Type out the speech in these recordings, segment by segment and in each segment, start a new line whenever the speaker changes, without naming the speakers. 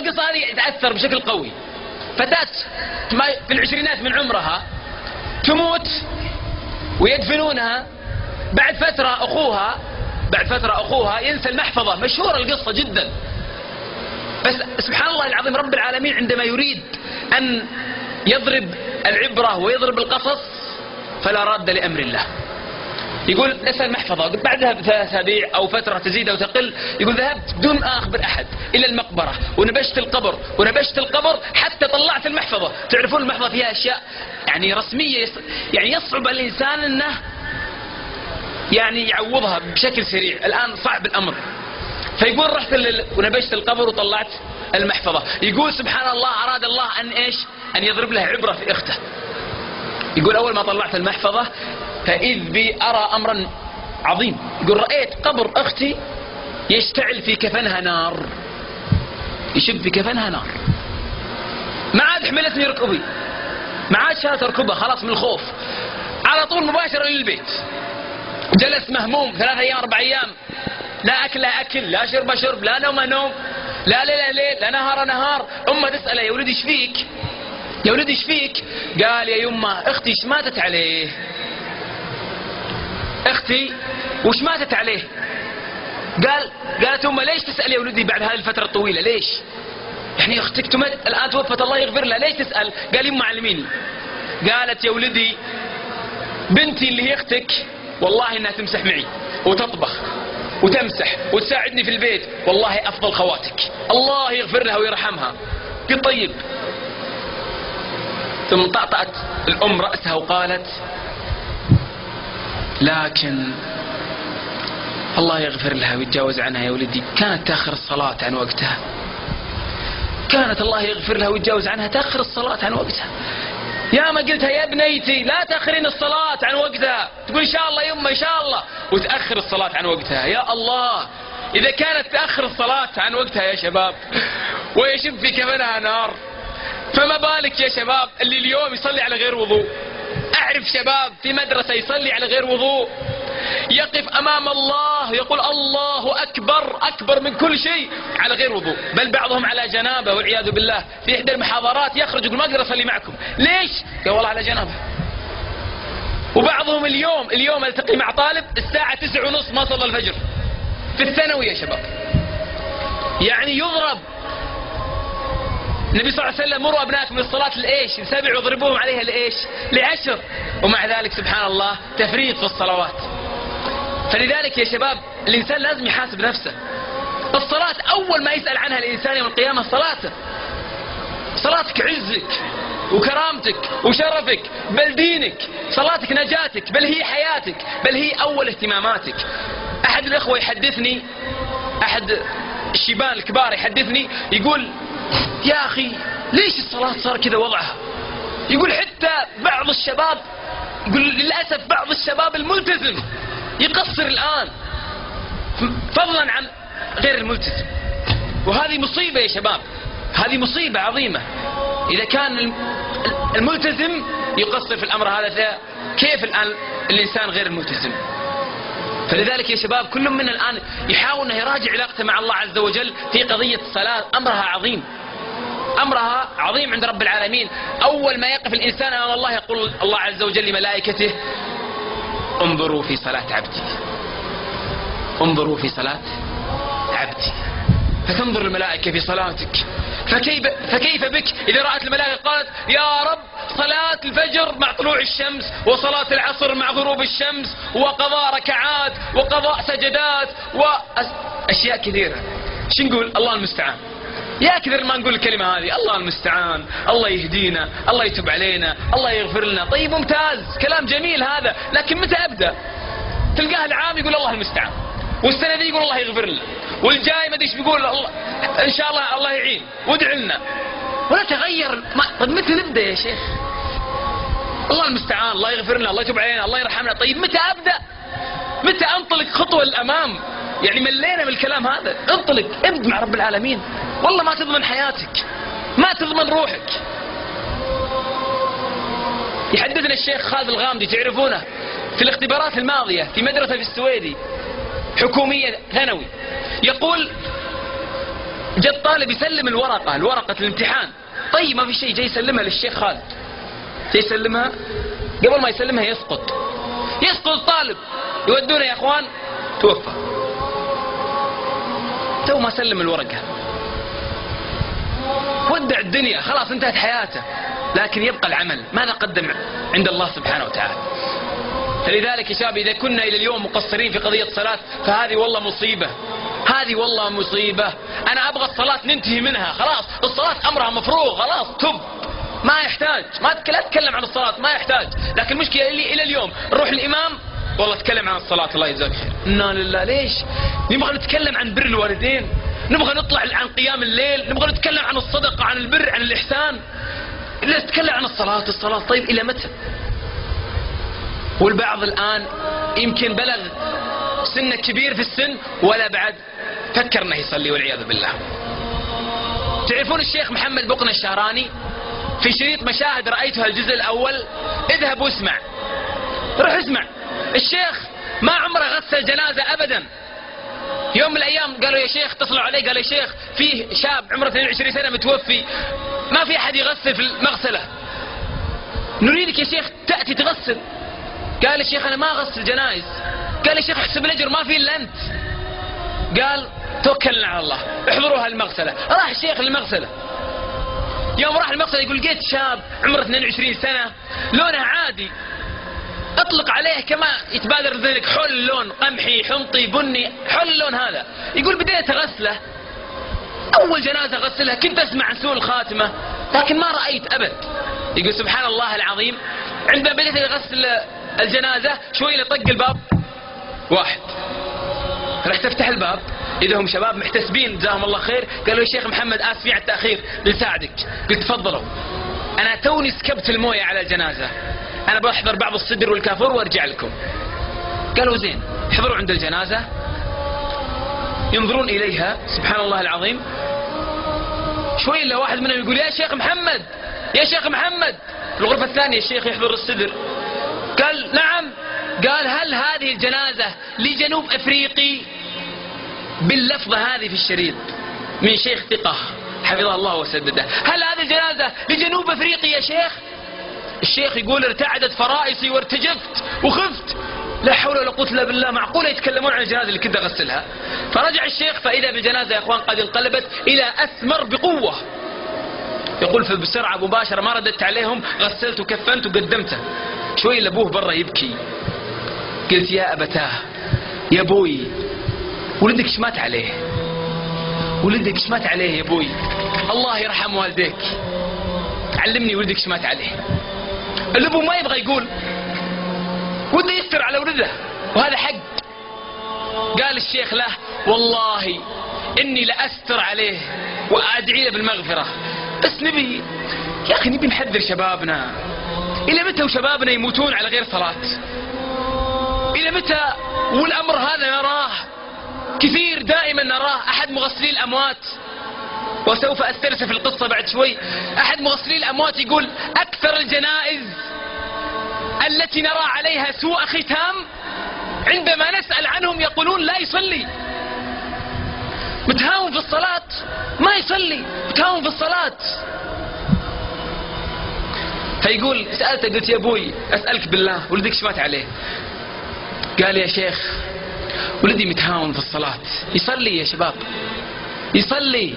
القصة هذه تأثر بشكل قوي. فتاة في العشرينات من عمرها تموت ويدفنونها. بعد فترة أخوها بعد فترة أخوها ينسى المحفظة. مشهورة القصة جدا. بس سبحان الله العظيم رب العالمين عندما يريد أن يضرب العبرة ويضرب القصص فلا راد لأمر الله. يقول اسأل المحفظة بعدها بثلاث أسابيع أو فترة تزيد أو تقل يقول ذهبت بدون ما أخبر أحد إلى المقبرة ونبشت القبر ونبشت القبر حتى طلعت المحفظة. تعرفون المحفظة فيها أشياء يعني رسمية يعني يصعب الإنسان أنه يعني يعوضها بشكل سريع الآن صعب الأمر. فيقول رحت ونبشت القبر وطلعت المحفظة. يقول سبحان الله أراد الله أن إيش؟ أن يضرب له عبرة في إخته. يقول أول ما طلعت المحفظة فإذ بي أرى أمرا عظيم. يقول رأيت قبر أختي يشتعل في كفنها نار. يشب في كفنها نار. ما عاد حملتني ركبي. ما عاد شالت ركبها خلاص من الخوف. على طول مباشرة للبيت. جلس مهموم ثلاث أيام أربع أيام. لا أكل لا أكل لا شرب شرب لا نوم نوم. لا ليل ليل لا نهار نهار. أمة تسأله يا ولد إيش فيك؟ يا ولد إيش فيك؟ قال يا يمه أختي إيش ماتت عليه؟ أختي وش ماتت عليه؟ قال قالت أمه ليش تسأل يا ولدي بعد هذه الفترة الطويلة؟ ليش؟ يعني أختك تمت الآن توفت الله يغفر لها ليش تسأل؟ قال يمه علميني. قالت يا ولدي بنتي اللي هي أختك والله إنها تمسح معي وتطبخ وتمسح وتساعدني في البيت والله أفضل خواتك. الله يغفر لها ويرحمها. قل طيب. ثم طأطأت الأم رأسها وقالت لكن الله يغفر لها ويتجاوز عنها يا ولدي. كانت تأخر الصلاة عن وقتها. كانت الله يغفر لها ويتجاوز عنها تأخر الصلاة عن وقتها. يا ما قلتها يا بنيتي لا تأخرين الصلاة عن وقتها. تقول إن شاء الله يمه إن شاء الله. وتأخر الصلاة عن وقتها. يا الله إذا كانت تأخر الصلاة عن وقتها يا شباب. ويشب في كفنها نار. فما بالك يا شباب اللي اليوم يصلي على غير وضوء؟ أعرف شباب في مدرسة يصلي على غير وضوء يقف أمام الله يقول الله أكبر أكبر من كل شيء على غير وضوء. بل بعضهم على جنابة والعياذ بالله في إحدى المحاضرات يخرج يقول ما أقدر أصلي معكم. ليش؟ يا والله على جنابة. وبعضهم اليوم اليوم ألتقي مع طالب الساعة تسع ونص ما صلى الفجر. في الثانوي يا شباب. يعني يضرب النبي صلى الله عليه وسلم مروا أبنائكم للصلاة لإيش؟ سبع واضربوهم عليها لإيش؟ لعشر ومع ذلك سبحان الله تفريط في الصلوات. فلذلك يا شباب الإنسان لازم يحاسب نفسه. الصلاة أول ما يسأل عنها الإنسان يوم القيامة صلاته صلاتك عزك وكرامتك وشرفك بل دينك. صلاتك نجاتك بل هي حياتك بل هي أول اهتماماتك. أحد الأخوة يحدثني أحد الشيبان الكبار يحدثني يقول يا أخي ليش الصلاة صار كذا وضعها؟ يقول حتى بعض الشباب يقول للأسف بعض الشباب الملتزم يقصر الآن. فضلا عن غير الملتزم. وهذه مصيبة يا شباب هذه مصيبة عظيمة. إذا كان الملتزم يقصر في الأمر هذا كيف الآن الإنسان غير الملتزم؟ فلذلك يا شباب كل منا الآن يحاول أنه يراجع علاقته مع الله عز وجل في قضية الصلاة أمرها عظيم. أمرها عظيم عند رب العالمين. أول ما يقف الإنسان أمام الله يقول الله عز وجل لملائكته انظروا في صلاة عبدي. انظروا في صلاة عبدي. فتنظر الملائكة في صلاتك. فكيف, فكيف بك؟ إذا رأت الملائكة قالت يا رب صلاة الفجر مع طلوع الشمس وصلاة العصر مع غروب الشمس وقضاء ركعات وقضاء سجدات وأشياء كثيرة. شو نقول؟ الله المستعان. يا كثر ما نقول الكلمة هذه. الله المستعان. الله يهدينا. الله يتوب علينا. الله يغفر لنا. طيب ممتاز. كلام جميل هذا. لكن متى أبدأ؟ تلقاه العام يقول الله المستعان. والسنة دي يقول الله يغفر لنا. والجاي ما إيش بيقول. الله إن شاء الله الله يعين. وادع لنا. ولا تغير. ما طيب متى نبدأ يا شيخ؟ الله المستعان. الله يغفر لنا. الله يتوب علينا. الله يرحمنا. طيب متى أبدأ؟ متى أنطلق خطوة للامام يعني ملينا من الكلام هذا. انطلق. ابد مع رب العالمين. والله ما تضمن حياتك ما تضمن روحك. يحدثنا الشيخ خالد الغامدي تعرفونه في الاختبارات الماضية في مدرسة في السويدي حكومية ثانوي. يقول جاء الطالب يسلم الورقة الورقة الامتحان. طيب ما في شيء جاي يسلمها للشيخ خالد. جاي يسلمها؟ قبل ما يسلمها يسقط. يسقط الطالب. يودونه يا أخوان توفى. تو ما سلم الورقة. ودع الدنيا خلاص انتهت حياته. لكن يبقى العمل. ماذا قدم عند الله سبحانه وتعالى. فلذلك يا شباب إذا كنا إلى اليوم مقصرين في قضية الصلاة فهذه والله مصيبة. هذه والله مصيبة. أنا أبغى الصلاة ننتهي منها. خلاص الصلاة أمرها مفروغ. خلاص تب. ما يحتاج. ما لا تتكلم عن الصلاة ما يحتاج. لكن المشكلة اللي إلى اليوم نروح الإمام. والله تكلم عن الصلاة الله يجزاك خير. إنا لله. ليش؟ نبغى نتكلم عن بر الوالدين. نبغى نطلع عن قيام الليل نبغى نتكلم عن الصدقة عن البر عن الإحسان. لا نتكلم عن الصلاة الصلاة طيب إلى متى؟ والبعض الآن يمكن بلغ سنه كبير في السن ولا بعد فكر انه يصلي والعياذ بالله. تعرفون الشيخ محمد بقنا الشهراني؟ في شريط مشاهد رأيتها الجزء الأول اذهب واسمع. روح اسمع. الشيخ ما عمره غسل جنازة أبدا. يوم من الأيام قالوا يا شيخ اتصلوا عليه قال يا شيخ فيه شاب عمره 22 سنة متوفي ما في أحد يغسل في المغسلة. نريدك يا شيخ تأتي تغسل. قال يا شيخ أنا ما أغسل جنائز قال يا شيخ احسب الأجر ما في إلا أنت. قال توكلنا على الله احضروا هالمغسلة راح الشيخ للمغسلة يوم راح المغسلة يقول لقيت شاب عمره 22 سنة لونه عادي. اطلق عليه كما يتبادر ذلك. حل اللون قمحي حمطي بني حل اللون هذا. يقول بديت أغسله. أول جنازة أغسلها. كنت أسمع عن سوء الخاتمة لكن ما رأيت أبد. يقول سبحان الله العظيم. عندما بديت أغسل الجنازة شوي لطق الباب. واحد. رحت أفتح الباب. إذا هم شباب محتسبين جزاهم الله خير. قالوا يا شيخ محمد اسفين على التأخير. بنساعدك قلت تفضلوا. أنا توني سكبت الموية على الجنازة. أنا بحضر بعض الصدر والكافور وأرجع لكم. قالوا زين حضروا عند الجنازة. ينظرون إليها سبحان الله العظيم. شوي إلا واحد منهم يقول يا شيخ محمد يا شيخ محمد. في الغرفة الثانية الشيخ يحضر الصدر. قال نعم. قال هل هذه الجنازة لجنوب أفريقي؟ باللفظة هذه في الشريط من شيخ ثقة حفظه الله وسدده. هل هذه الجنازة لجنوب أفريقي يا شيخ؟ الشيخ يقول ارتعدت فرائصي وارتجفت وخفت. لا حول ولا قوة إلا بالله معقولة يتكلمون عن الجنازة اللي كنت أغسلها. فرجع الشيخ فإذا بالجنازة يا إخوان قد انقلبت إلى أثمر بقوة. يقول فبسرعة مباشرة ما رددت عليهم غسلت وكفنت وقدمته. شوي لأبوه برا يبكي. قلت يا أبتاه يا بوي ولدك شمات عليه؟ ولدك شمات عليه يا بوي الله يرحم والديك. علمني ولدك شمات عليه. الابو ما يبغى يقول. وده يستر على ولده. وهذا حق. قال الشيخ له والله إني لأستر عليه وأدعي له بالمغفرة. بس نبي يا أخي نبي نحذر شبابنا. إلى متى وشبابنا يموتون على غير صلاة؟ إلى متى والأمر هذا نراه؟ كثير دائما نراه. أحد مغسلي الأموات. وسوف أسترسل القصة بعد شوي. أحد مغسلي الأموات يقول أكثر الجنائز التي نرى عليها سوء ختام عندما نسأل عنهم يقولون لا يصلي. متهاون في الصلاة ما يصلي. متهاون في الصلاة. فيقول سألته قلت يا أبوي أسألك بالله ولدك شمات عليه. قال يا شيخ ولدي متهاون في الصلاة. يصلي يا شباب. يصلي.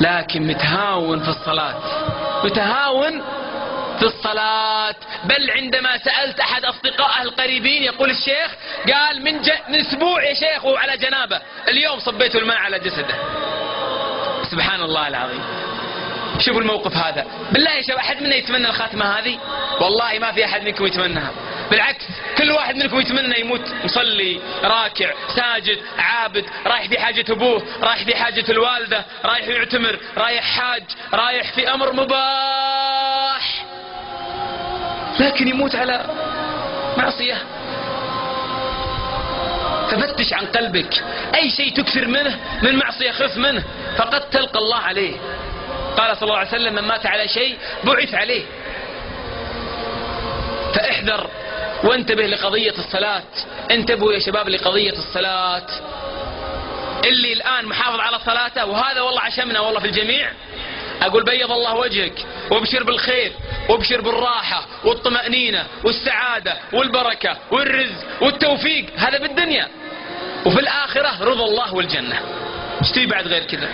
لكن متهاون في الصلاة. متهاون في الصلاة. بل عندما سألت أحد أصدقائه القريبين يقول الشيخ قال من. من أسبوع يا شيخ وهو على جنابة. اليوم صبيت الماء على جسده. سبحان الله العظيم. شوفوا الموقف هذا. بالله يا شباب أحد منا يتمنى الخاتمة هذه؟ والله ما في أحد منكم يتمناها بالعكس كل واحد منكم يتمنى يموت مصلي راكع ساجد عابد رايح في حاجة أبوه رايح في حاجة الوالدة رايح يعتمر رايح حاج رايح في أمر مباح. لكن يموت على معصية. ففتش عن قلبك. أي شيء تكثر منه من معصية خف منه فقد تلقى الله عليه. قال صلى الله عليه وسلم من مات على شيء بعث عليه. فاحذر وانتبه لقضية الصلاة. انتبهوا يا شباب لقضية الصلاة. اللي الآن محافظ على صلاته وهذا والله عشمنا والله في الجميع. أقول بيض الله وجهك وابشر بالخير وابشر بالراحة والطمأنينة والسعادة والبركة والرزق والتوفيق هذا بالدنيا. وفي الآخرة رضا الله والجنة. إيش تبي بعد غير كذا.